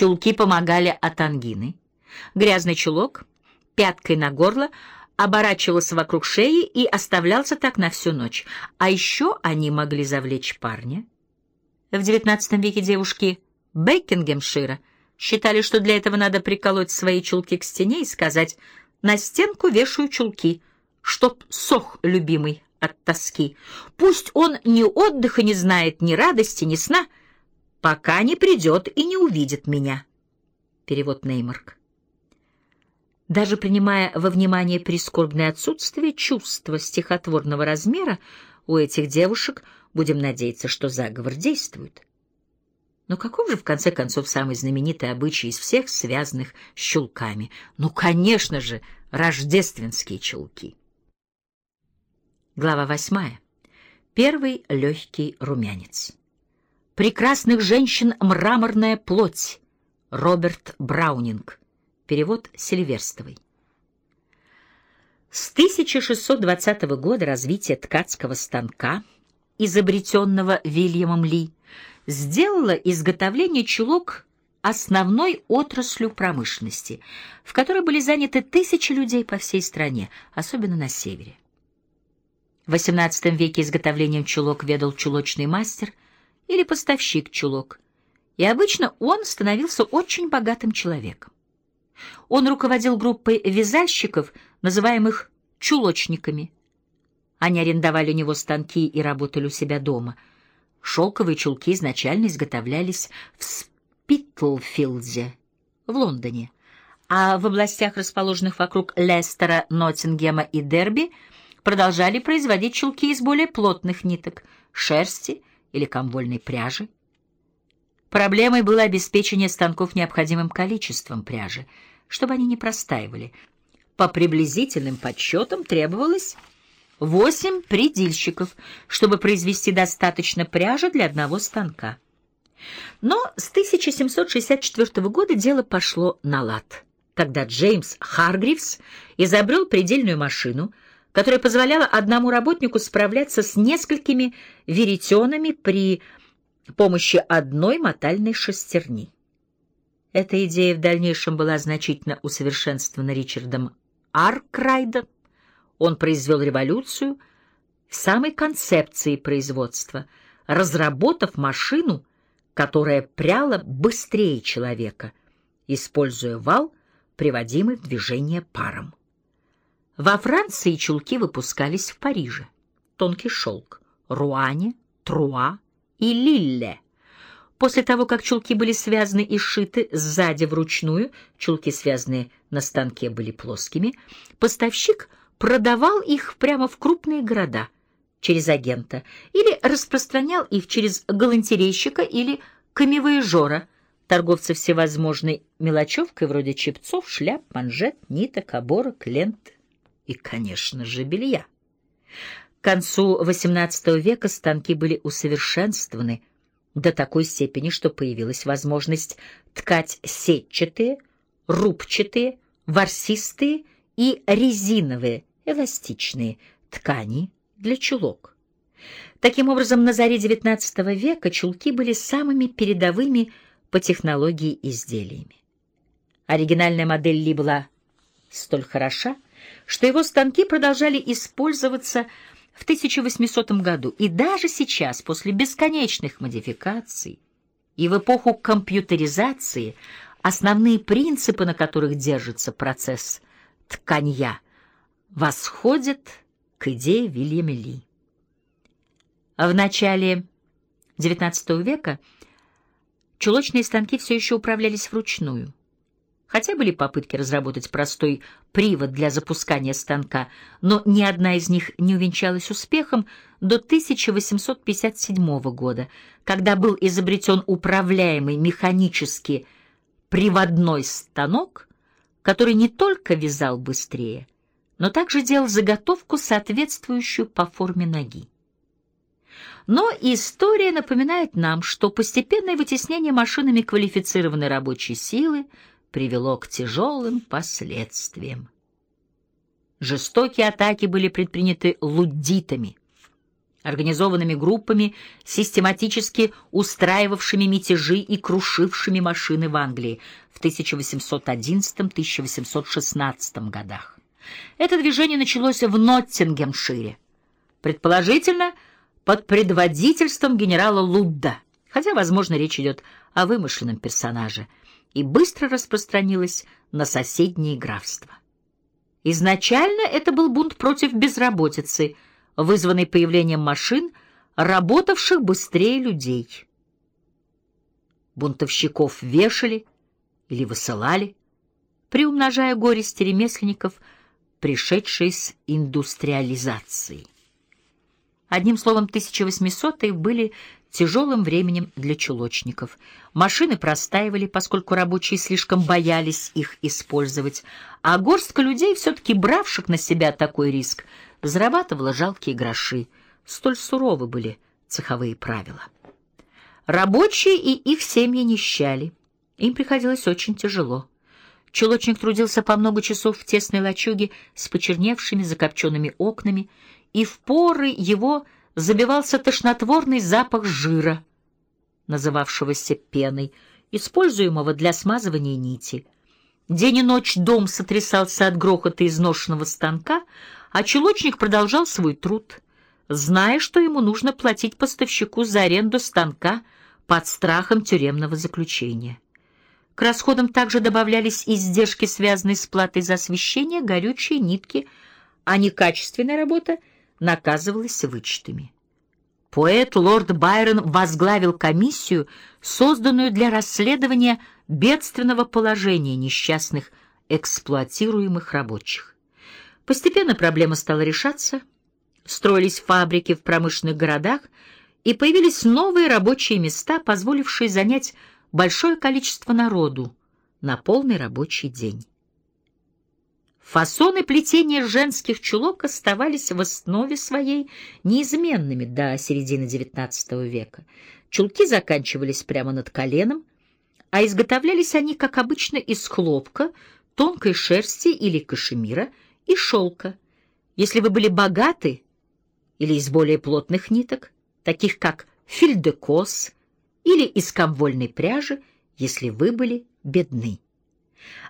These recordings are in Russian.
Чулки помогали от ангины. Грязный чулок пяткой на горло оборачивался вокруг шеи и оставлялся так на всю ночь. А еще они могли завлечь парня. В XIX веке девушки Бекингемшира считали, что для этого надо приколоть свои чулки к стене и сказать «на стенку вешаю чулки», чтоб сох любимый от тоски. Пусть он ни отдыха не знает, ни радости, ни сна, пока не придет и не увидит меня. Перевод Неймарк. Даже принимая во внимание прискорбное отсутствие чувства стихотворного размера у этих девушек, будем надеяться, что заговор действует. Но каков же, в конце концов, самый знаменитый обычай из всех, связанных с чулками? Ну, конечно же, рождественские чулки. Глава восьмая. Первый легкий румянец. Прекрасных женщин мраморная плоть. Роберт Браунинг. Перевод Сильверстовой. С 1620 года развитие ткацкого станка, изобретенного Вильямом Ли, сделало изготовление чулок основной отраслью промышленности, в которой были заняты тысячи людей по всей стране, особенно на севере. В XVIII веке изготовлением чулок ведал чулочный мастер или поставщик чулок, и обычно он становился очень богатым человеком. Он руководил группой вязальщиков, называемых чулочниками. Они арендовали у него станки и работали у себя дома. Шелковые чулки изначально изготовлялись в Спитлфилде, в Лондоне, а в областях, расположенных вокруг Лестера, Ноттингема и Дерби, продолжали производить чулки из более плотных ниток, шерсти или комвольной пряжи. Проблемой было обеспечение станков необходимым количеством пряжи — чтобы они не простаивали. По приблизительным подсчетам требовалось восемь предельщиков, чтобы произвести достаточно пряжи для одного станка. Но с 1764 года дело пошло на лад, когда Джеймс Харгривс изобрел прядильную машину, которая позволяла одному работнику справляться с несколькими веретенами при помощи одной мотальной шестерни. Эта идея в дальнейшем была значительно усовершенствована Ричардом Аркрайтом. Он произвел революцию в самой концепции производства, разработав машину, которая пряла быстрее человека, используя вал, приводимый в движение паром. Во Франции чулки выпускались в Париже, тонкий шелк, Руане, Труа и Лилле – После того, как чулки были связаны и сшиты сзади вручную, чулки, связанные на станке, были плоскими, поставщик продавал их прямо в крупные города через агента или распространял их через галантерейщика или камевояжера, торговца всевозможной мелочевкой вроде чепцов, шляп, манжет, ниток, оборок, лент и, конечно же, белья. К концу XVIII века станки были усовершенствованы, до такой степени, что появилась возможность ткать сетчатые, рубчатые, ворсистые и резиновые, эластичные ткани для чулок. Таким образом, на заре XIX века чулки были самыми передовыми по технологии изделиями. Оригинальная модель Ли была столь хороша, что его станки продолжали использоваться в 1800 году, и даже сейчас, после бесконечных модификаций и в эпоху компьютеризации, основные принципы, на которых держится процесс тканья, восходят к идее Вильяма Ли. В начале XIX века чулочные станки все еще управлялись вручную. Хотя были попытки разработать простой привод для запускания станка, но ни одна из них не увенчалась успехом до 1857 года, когда был изобретен управляемый механически приводной станок, который не только вязал быстрее, но также делал заготовку, соответствующую по форме ноги. Но история напоминает нам, что постепенное вытеснение машинами квалифицированной рабочей силы – привело к тяжелым последствиям. Жестокие атаки были предприняты луддитами, организованными группами, систематически устраивавшими мятежи и крушившими машины в Англии в 1811-1816 годах. Это движение началось в Ноттингемшире, предположительно, под предводительством генерала Лудда, хотя, возможно, речь идет о вымышленном персонаже, и быстро распространилось на соседние графства. Изначально это был бунт против безработицы – вызванный появлением машин, работавших быстрее людей. Бунтовщиков вешали или высылали, приумножая горести ремесленников, пришедшие с индустриализацией. Одним словом, 1800-е были тяжелым временем для чулочников. Машины простаивали, поскольку рабочие слишком боялись их использовать, а горстка людей, все-таки бравших на себя такой риск, зарабатывала жалкие гроши. Столь суровы были цеховые правила. Рабочие и их семьи нищали. Им приходилось очень тяжело. Чулочник трудился по много часов в тесной лачуге с почерневшими закопченными окнами, и в поры его забивался тошнотворный запах жира, называвшегося пеной, используемого для смазывания нити. День и ночь дом сотрясался от грохота изношенного станка, а чулочник продолжал свой труд, зная, что ему нужно платить поставщику за аренду станка под страхом тюремного заключения. К расходам также добавлялись издержки, связанные с платой за освещение, горючие нитки, а некачественная работа наказывалась вычетами. Поэт лорд Байрон возглавил комиссию, созданную для расследования бедственного положения несчастных эксплуатируемых рабочих. Постепенно проблема стала решаться, строились фабрики в промышленных городах, и появились новые рабочие места, позволившие занять большое количество народу на полный рабочий день. Фасоны плетения женских чулок оставались в основе своей неизменными до середины XIX века. Чулки заканчивались прямо над коленом, а изготовлялись они, как обычно, из хлопка, тонкой шерсти или кашемира – и шелка. Если вы были богаты или из более плотных ниток, таких как фильдекос или из комвольной пряжи, если вы были бедны.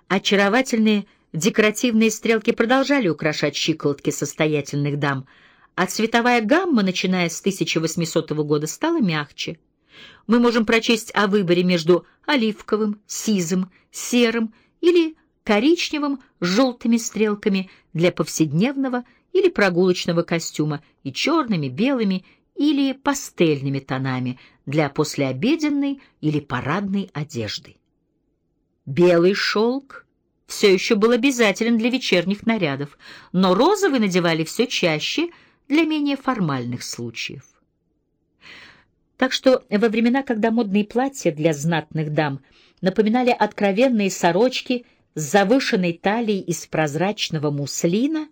Очаровательные декоративные стрелки продолжали украшать щиколотки состоятельных дам, а цветовая гамма, начиная с 1800 года, стала мягче. Мы можем прочесть о выборе между оливковым, сизым, серым или коричневым с желтыми стрелками для повседневного или прогулочного костюма и черными, белыми или пастельными тонами для послеобеденной или парадной одежды. Белый шелк все еще был обязателен для вечерних нарядов, но розовый надевали все чаще для менее формальных случаев. Так что во времена, когда модные платья для знатных дам напоминали откровенные сорочки – с завышенной талией из прозрачного муслина,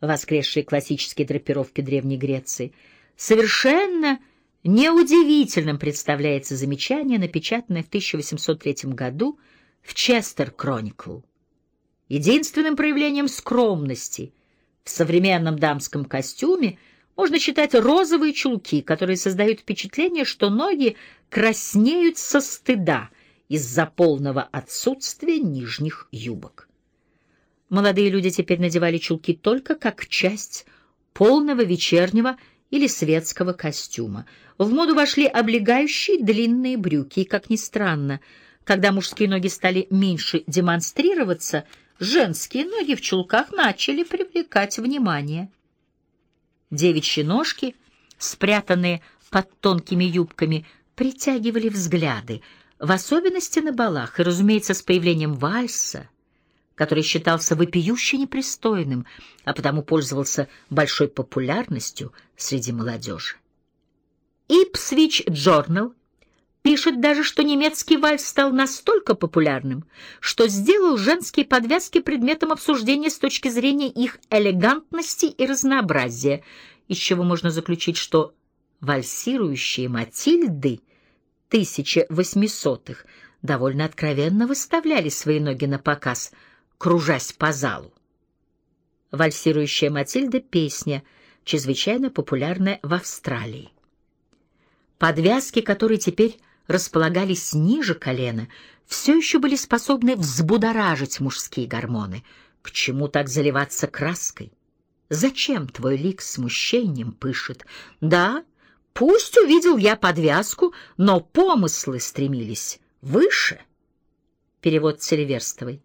воскресшие классические драпировки Древней Греции, совершенно неудивительным представляется замечание, напечатанное в 1803 году в Честер Кроникл. Единственным проявлением скромности в современном дамском костюме можно считать розовые чулки, которые создают впечатление, что ноги краснеют со стыда — из-за полного отсутствия нижних юбок. Молодые люди теперь надевали чулки только как часть полного вечернего или светского костюма. В моду вошли облегающие длинные брюки, и, как ни странно, когда мужские ноги стали меньше демонстрироваться, женские ноги в чулках начали привлекать внимание. Девичьи ножки, спрятанные под тонкими юбками, притягивали взгляды — в особенности на балах, и, разумеется, с появлением вальса, который считался вопиюще непристойным, а потому пользовался большой популярностью среди молодежи. Ipswich Journal пишет даже, что немецкий вальс стал настолько популярным, что сделал женские подвязки предметом обсуждения с точки зрения их элегантности и разнообразия, из чего можно заключить, что вальсирующие Матильды — 1800-х довольно откровенно выставляли свои ноги на показ, кружась по залу. Вальсирующая Матильда — песня, чрезвычайно популярная в Австралии. Подвязки, которые теперь располагались ниже колена, все еще были способны взбудоражить мужские гормоны. К чему так заливаться краской? Зачем твой лик смущением пышет? Да, пусть увидел я подвязку, но помыслы стремились выше. Перевод Целиверстовой.